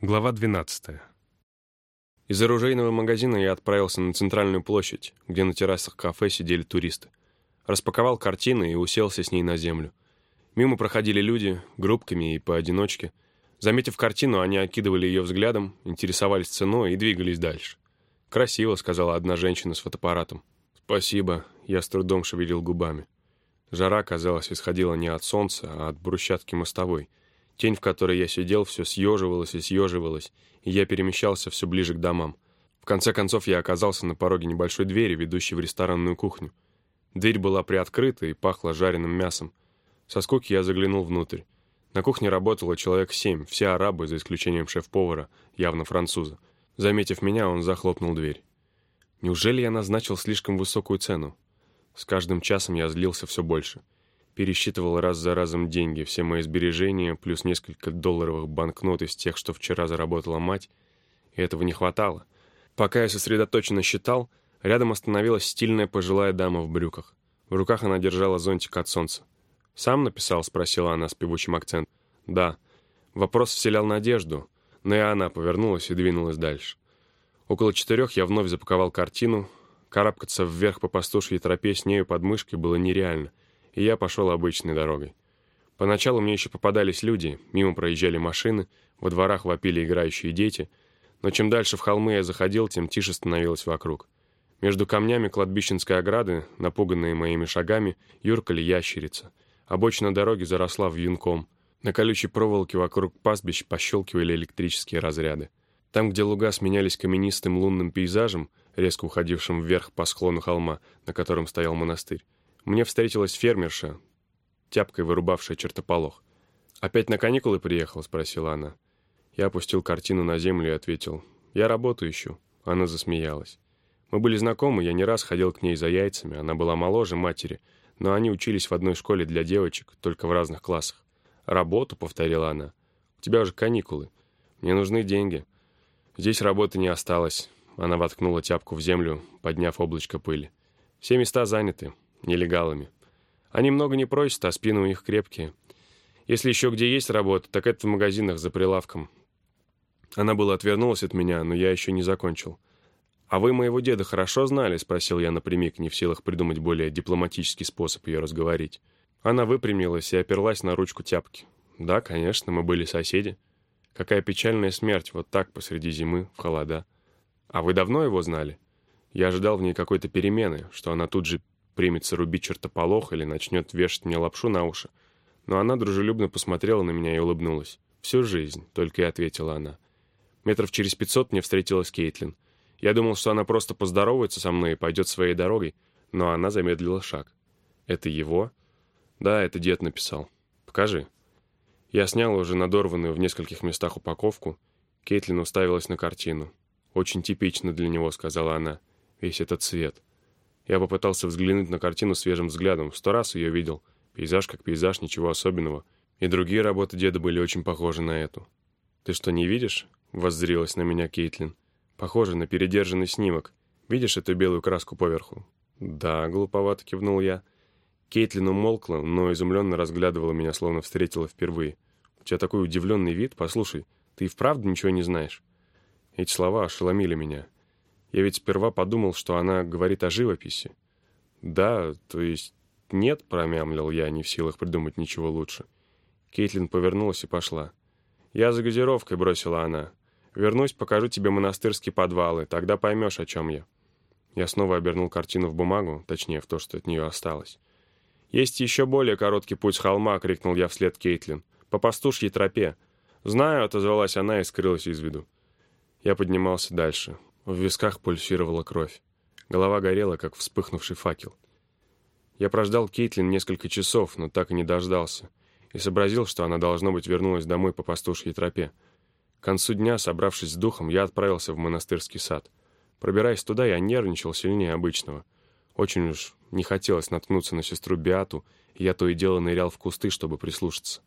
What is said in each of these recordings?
Глава 12. Из оружейного магазина я отправился на центральную площадь, где на террасах кафе сидели туристы. Распаковал картины и уселся с ней на землю. Мимо проходили люди, группками и поодиночке. Заметив картину, они окидывали ее взглядом, интересовались ценой и двигались дальше. «Красиво», — сказала одна женщина с фотоаппаратом. «Спасибо», — я с трудом шевелил губами. Жара, казалось, исходила не от солнца, а от брусчатки мостовой — Тень, в которой я сидел, все съеживалась и съеживалась, и я перемещался все ближе к домам. В конце концов, я оказался на пороге небольшой двери, ведущей в ресторанную кухню. Дверь была приоткрыта и пахла жареным мясом. Со скуки я заглянул внутрь. На кухне работало человек семь, все арабы, за исключением шеф-повара, явно француза. Заметив меня, он захлопнул дверь. Неужели я назначил слишком высокую цену? С каждым часом я злился все больше — пересчитывал раз за разом деньги, все мои сбережения, плюс несколько долларовых банкнот из тех, что вчера заработала мать, и этого не хватало. Пока я сосредоточенно считал, рядом остановилась стильная пожилая дама в брюках. В руках она держала зонтик от солнца. «Сам написал?» — спросила она с певучим акцентом. «Да». Вопрос вселял надежду, но и она повернулась и двинулась дальше. Около четырех я вновь запаковал картину. Карабкаться вверх по пастушьей тропе с нею под мышкой было нереально — и я пошел обычной дорогой. Поначалу мне еще попадались люди, мимо проезжали машины, во дворах вопили играющие дети, но чем дальше в холмы я заходил, тем тише становилось вокруг. Между камнями кладбищенской ограды, напуганные моими шагами, юркали ящерица. Обочина дороги заросла вьюнком. На колючей проволоке вокруг пастбищ пощелкивали электрические разряды. Там, где луга сменялись каменистым лунным пейзажем, резко уходившим вверх по склону холма, на котором стоял монастырь, мне встретилась фермерша, тяпкой вырубавшая чертополох. «Опять на каникулы приехал?» — спросила она. Я опустил картину на землю и ответил. «Я работу ищу». Она засмеялась. Мы были знакомы, я не раз ходил к ней за яйцами. Она была моложе матери, но они учились в одной школе для девочек, только в разных классах. «Работу», — повторила она. «У тебя уже каникулы. Мне нужны деньги». Здесь работы не осталось. Она воткнула тяпку в землю, подняв облачко пыли. «Все места заняты нелегалами. Они много не просят, а спины у них крепкие. Если еще где есть работа, так это в магазинах за прилавком. Она была отвернулась от меня, но я еще не закончил. «А вы моего деда хорошо знали?» — спросил я напрямик, не в силах придумать более дипломатический способ ее разговорить. Она выпрямилась и оперлась на ручку тяпки. «Да, конечно, мы были соседи. Какая печальная смерть вот так посреди зимы, в холода. А вы давно его знали?» Я ожидал в ней какой-то перемены, что она тут же примется рубить чертополох или начнет вешать мне лапшу на уши. Но она дружелюбно посмотрела на меня и улыбнулась. «Всю жизнь», — только и ответила она. Метров через пятьсот мне встретилась Кейтлин. Я думал, что она просто поздоровается со мной и пойдет своей дорогой, но она замедлила шаг. «Это его?» «Да, это дед написал. Покажи». Я снял уже надорванную в нескольких местах упаковку. Кейтлин уставилась на картину. «Очень типично для него», — сказала она. «Весь этот цвет». Я попытался взглянуть на картину свежим взглядом. Сто раз ее видел. Пейзаж как пейзаж, ничего особенного. И другие работы деда были очень похожи на эту. «Ты что, не видишь?» — воззрилась на меня Кейтлин. «Похоже на передержанный снимок. Видишь эту белую краску поверху?» «Да», — глуповато кивнул я. Кейтлин умолкла, но изумленно разглядывала меня, словно встретила впервые. «У тебя такой удивленный вид. Послушай, ты и вправду ничего не знаешь?» Эти слова ошеломили меня. Я ведь сперва подумал, что она говорит о живописи. Да, то есть нет, промямлил я, не в силах придумать ничего лучше. Кейтлин повернулась и пошла. «Я за газировкой», — бросила она. «Вернусь, покажу тебе монастырские подвалы, тогда поймешь, о чем я». Я снова обернул картину в бумагу, точнее, в то, что от нее осталось. «Есть еще более короткий путь с холма», — крикнул я вслед Кейтлин. «По пастушьей тропе». «Знаю», — отозвалась она и скрылась из виду. Я поднимался дальше. В висках пульсировала кровь. Голова горела, как вспыхнувший факел. Я прождал Кейтлин несколько часов, но так и не дождался, и сообразил, что она, должно быть, вернулась домой по пастушьей тропе. К концу дня, собравшись с духом, я отправился в монастырский сад. Пробираясь туда, я нервничал сильнее обычного. Очень уж не хотелось наткнуться на сестру Биату, и я то и дело нырял в кусты, чтобы прислушаться.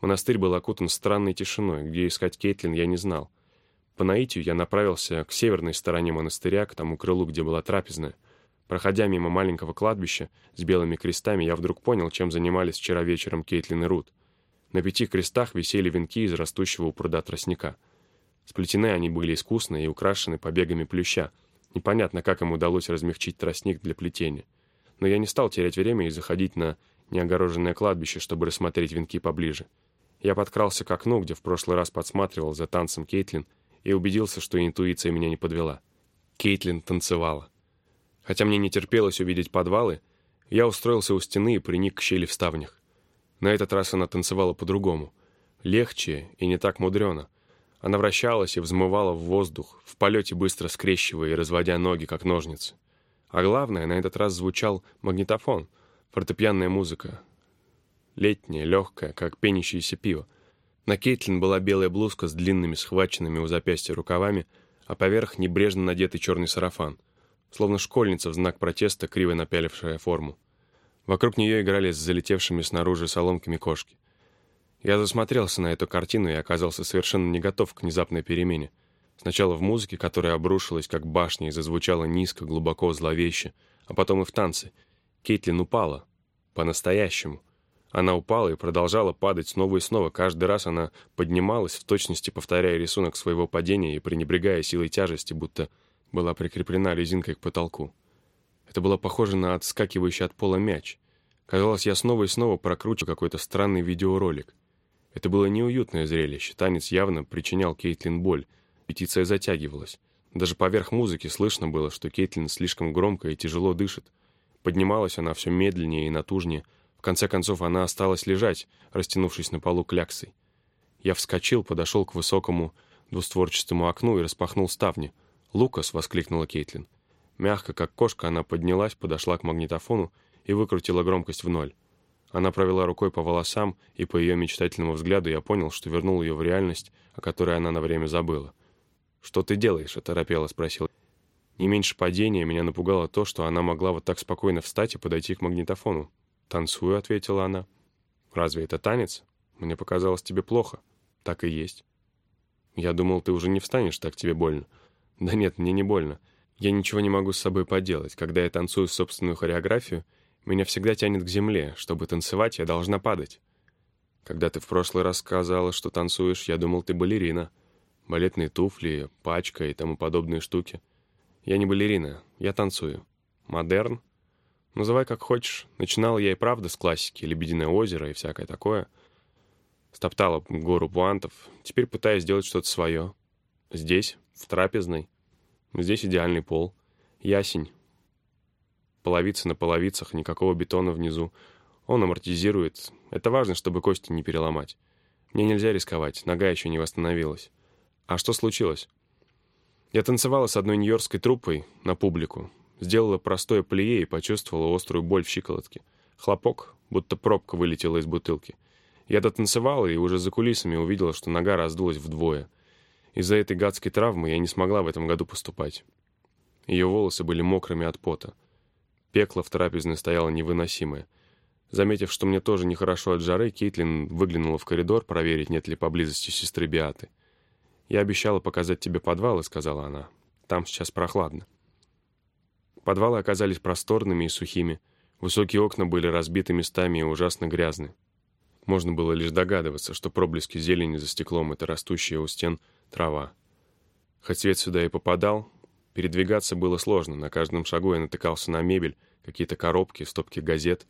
Монастырь был окутан странной тишиной, где искать Кейтлин я не знал — по наитию я направился к северной стороне монастыря, к тому крылу, где была трапезная. Проходя мимо маленького кладбища с белыми крестами, я вдруг понял, чем занимались вчера вечером Кейтлин и Рут. На пяти крестах висели венки из растущего у пруда тростника. Сплетены они были искусно и украшены побегами плюща. Непонятно, как им удалось размягчить тростник для плетения. Но я не стал терять время и заходить на неогороженное кладбище, чтобы рассмотреть венки поближе. Я подкрался к окну, где в прошлый раз подсматривал за танцем Кейтлин, и убедился, что интуиция меня не подвела. Кейтлин танцевала. Хотя мне не терпелось увидеть подвалы, я устроился у стены и приник к щели в ставнях. На этот раз она танцевала по-другому. Легче и не так мудрено. Она вращалась и взмывала в воздух, в полете быстро скрещивая и разводя ноги, как ножницы. А главное, на этот раз звучал магнитофон, фортепианная музыка. Летняя, легкая, как пенящееся пиво. На Кейтлин была белая блузка с длинными схваченными у запястья рукавами, а поверх небрежно надетый черный сарафан, словно школьница в знак протеста, криво напялившая форму. Вокруг нее играли с залетевшими снаружи соломками кошки. Я засмотрелся на эту картину и оказался совершенно не готов к внезапной перемене. Сначала в музыке, которая обрушилась как башня и зазвучала низко, глубоко, зловеще, а потом и в танце. Кейтлин упала. По-настоящему. Она упала и продолжала падать снова и снова. Каждый раз она поднималась, в точности повторяя рисунок своего падения и пренебрегая силой тяжести, будто была прикреплена резинкой к потолку. Это было похоже на отскакивающий от пола мяч. Казалось, я снова и снова прокручиваю какой-то странный видеоролик. Это было неуютное зрелище. Танец явно причинял Кейтлин боль. Петиция затягивалась. Даже поверх музыки слышно было, что Кейтлин слишком громко и тяжело дышит. Поднималась она все медленнее и натужнее. Конце концов, она осталась лежать, растянувшись на полу кляксой. Я вскочил, подошел к высокому двустворчатому окну и распахнул ставни. «Лукас!» — воскликнула Кейтлин. Мягко, как кошка, она поднялась, подошла к магнитофону и выкрутила громкость в ноль. Она провела рукой по волосам, и по ее мечтательному взгляду я понял, что вернул ее в реальность, о которой она на время забыла. «Что ты делаешь?» — оторопела спросил. Не меньше падения меня напугало то, что она могла вот так спокойно встать и подойти к магнитофону. «Танцую», — ответила она. «Разве это танец? Мне показалось тебе плохо». «Так и есть». «Я думал, ты уже не встанешь, так тебе больно». «Да нет, мне не больно. Я ничего не могу с собой поделать. Когда я танцую собственную хореографию, меня всегда тянет к земле. Чтобы танцевать, я должна падать. Когда ты в прошлый раз сказала, что танцуешь, я думал, ты балерина. Балетные туфли, пачка и тому подобные штуки. Я не балерина, я танцую. Модерн? Называй как хочешь. Начинала я и правда с классики, «Лебединое озеро» и всякое такое. Стоптала гору пуантов. Теперь пытаюсь сделать что-то свое. Здесь, в трапезной. Здесь идеальный пол. Ясень, Половицы на половицах, никакого бетона внизу. Он амортизирует. Это важно, чтобы кости не переломать. Мне нельзя рисковать, нога еще не восстановилась. А что случилось? Я танцевала с одной нью-йоркской труппой на публику. Сделала простое плие и почувствовала острую боль в щиколотке. Хлопок, будто пробка вылетела из бутылки. Я дотанцевала и уже за кулисами увидела, что нога раздулась вдвое. Из-за этой гадской травмы я не смогла в этом году поступать. Ее волосы были мокрыми от пота. Пекло в трапезной стояло невыносимое. Заметив, что мне тоже нехорошо от жары, Кейтлин выглянула в коридор проверить, нет ли поблизости сестры Биаты. «Я обещала показать тебе подвалы», — сказала она. «Там сейчас прохладно». Подвалы оказались просторными и сухими. Высокие окна были разбиты местами и ужасно грязны. Можно было лишь догадываться, что проблески зелени за стеклом — это растущая у стен трава. Хоть свет сюда и попадал, Передвигаться было сложно, на каждом шагу я натыкался на мебель, какие-то коробки, стопки газет.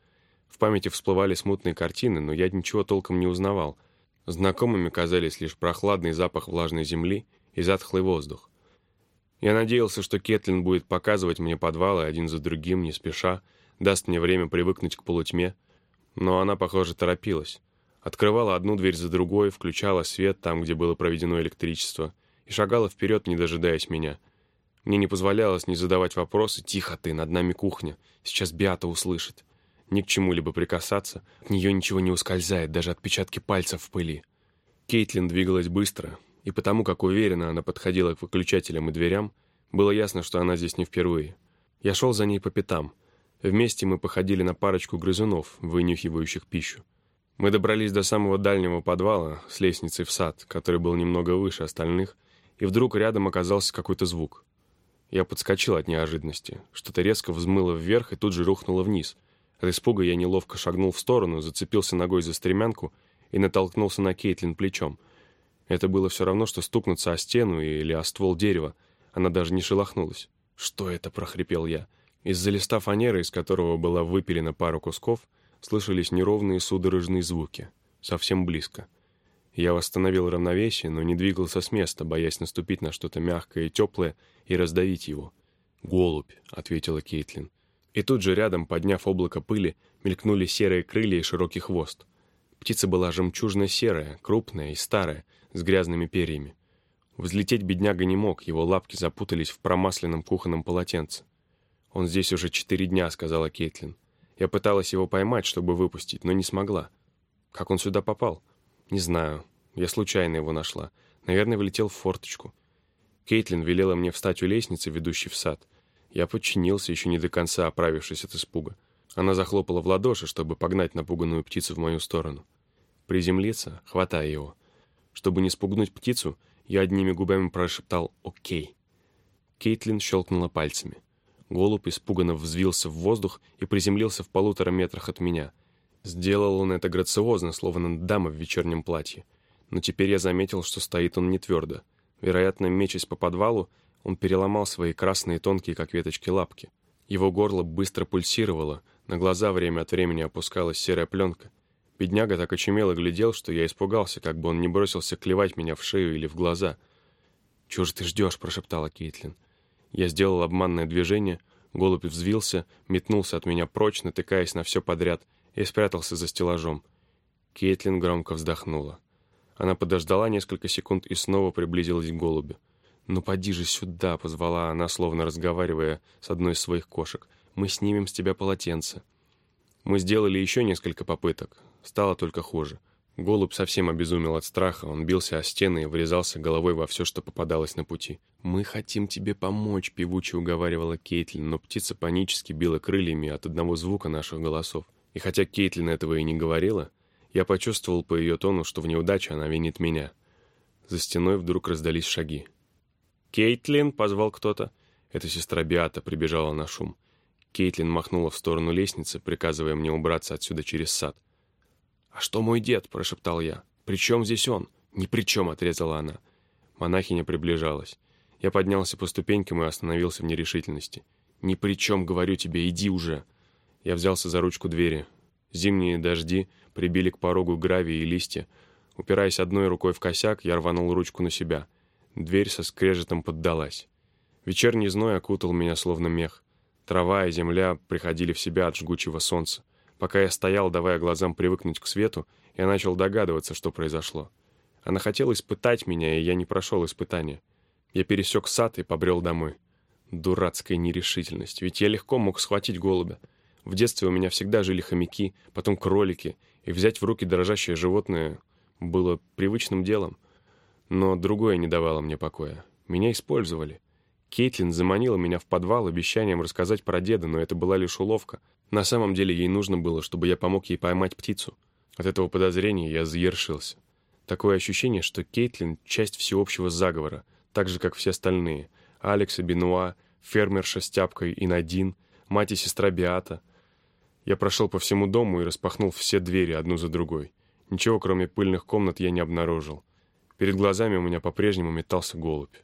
В памяти всплывали смутные картины, но я ничего толком не узнавал. Знакомыми казались лишь прохладный запах влажной земли и затхлый воздух. Я надеялся, что Кетлин будет показывать мне подвалы один за другим, не спеша, даст мне время привыкнуть к полутьме, но она, похоже, торопилась. Открывала одну дверь за другой, включала свет там, где было проведено электричество, и шагала вперед, не дожидаясь меня — мне не позволялось не задавать вопросы «Тихо ты, над нами кухня, сейчас Биата услышит». Ни к чему-либо прикасаться, от нее ничего не ускользает, даже отпечатки пальцев в пыли. Кейтлин двигалась быстро, и потому, как уверенно она подходила к выключателям и дверям, было ясно, что она здесь не впервые. Я шел за ней по пятам. Вместе мы походили на парочку грызунов, вынюхивающих пищу. Мы добрались до самого дальнего подвала с лестницей в сад, который был немного выше остальных, и вдруг рядом оказался какой-то звук. Я подскочил от неожиданности. Что-то резко взмыло вверх и тут же рухнуло вниз. От испуга я неловко шагнул в сторону, зацепился ногой за стремянку и натолкнулся на Кейтлин плечом. Это было все равно, что стукнуться о стену или о ствол дерева. Она даже не шелохнулась. «Что это?» — прохрипел я. Из-за листа фанеры, из которого была выпилена пара кусков, слышались неровные судорожные звуки. Совсем близко. Я восстановил равновесие, но не двигался с места, боясь наступить на что-то мягкое и теплое и раздавить его. «Голубь», — ответила Кейтлин. И тут же рядом, подняв облако пыли, мелькнули серые крылья и широкий хвост. Птица была жемчужно-серая, крупная и старая, с грязными перьями. Взлететь бедняга не мог, его лапки запутались в промасленном кухонном полотенце. «Он здесь уже четыре дня», — сказала Кейтлин. Я пыталась его поймать, чтобы выпустить, но не смогла. Как он сюда попал? Не знаю. Я случайно его нашла. Наверное, влетел в форточку. Кейтлин велела мне встать у лестницы, ведущей в сад. Я подчинился, еще не до конца оправившись от испуга. Она захлопала в ладоши, чтобы погнать напуганную птицу в мою сторону. Приземлиться, хватая его. Чтобы не спугнуть птицу, я одними губами прошептал «Окей». Кейтлин щелкнула пальцами. Голубь испуганно взвился в воздух и приземлился в полутора метрах от меня. Сделал он это грациозно, словно дама в вечернем платье. Но теперь я заметил, что стоит он не твердо. Вероятно, мечась по подвалу, он переломал свои красные тонкие, как веточки, лапки. Его горло быстро пульсировало, на глаза время от времени опускалась серая пленка. Бедняга так очумело глядел, что я испугался, как бы он не бросился клевать меня в шею или в глаза. «Чего же ты ждешь?» – прошептала Кейтлин. Я сделал обманное движение, голубь взвился, метнулся от меня прочь, натыкаясь на все подряд, и спрятался за стеллажом. Кейтлин громко вздохнула. Она подождала несколько секунд и снова приблизилась к голубю. «Ну поди же сюда!» — позвала она, словно разговаривая с одной из своих кошек. «Мы снимем с тебя полотенце». Мы сделали еще несколько попыток. Стало только хуже. Голубь совсем обезумел от страха, он бился о стены и врезался головой во все, что попадалось на пути. «Мы хотим тебе помочь», — певуче уговаривала Кейтлин, но птица панически била крыльями от одного звука наших голосов. И хотя Кейтлин этого и не говорила, я почувствовал по ее тону, что в неудаче она винит меня. За стеной вдруг раздались шаги. «Кейтлин!» — позвал кто-то. Эта сестра Биата прибежала на шум. Кейтлин махнула в сторону лестницы, приказывая мне убраться отсюда через сад. «А что мой дед?» — прошептал я. «При чем здесь он?» «Ни при чем!» — отрезала она. Монахиня приближалась. Я поднялся по ступенькам и остановился в нерешительности. «Ни при чем, говорю тебе, иди уже!» Я взялся за ручку двери. Зимние дожди прибили к порогу гравий и листья. Упираясь одной рукой в косяк, я рванул ручку на себя. Дверь со скрежетом поддалась. Вечерний зной окутал меня словно мех. Трава и земля приходили в себя от жгучего солнца. Пока я стоял, давая глазам привыкнуть к свету, я начал догадываться, что произошло. Она хотела испытать меня, и я не прошел испытания. Я пересек сад и побрел домой. Дурацкая нерешительность, ведь я легко мог схватить голубя. В детстве у меня всегда жили хомяки, потом кролики, и взять в руки дрожащее животное было привычным делом. Но другое не давало мне покоя. Меня использовали. Кейтлин заманила меня в подвал обещанием рассказать про деда, но это была лишь уловка. На самом деле ей нужно было, чтобы я помог ей поймать птицу. От этого подозрения я заершился. Такое ощущение, что Кейтлин — часть всеобщего заговора, так же, как все остальные. Алекс и Бенуа, фермерша с тяпкой и Надин, мать и сестра Биата. Я прошел по всему дому и распахнул все двери одну за другой. Ничего, кроме пыльных комнат, я не обнаружил. Перед глазами у меня по-прежнему метался голубь.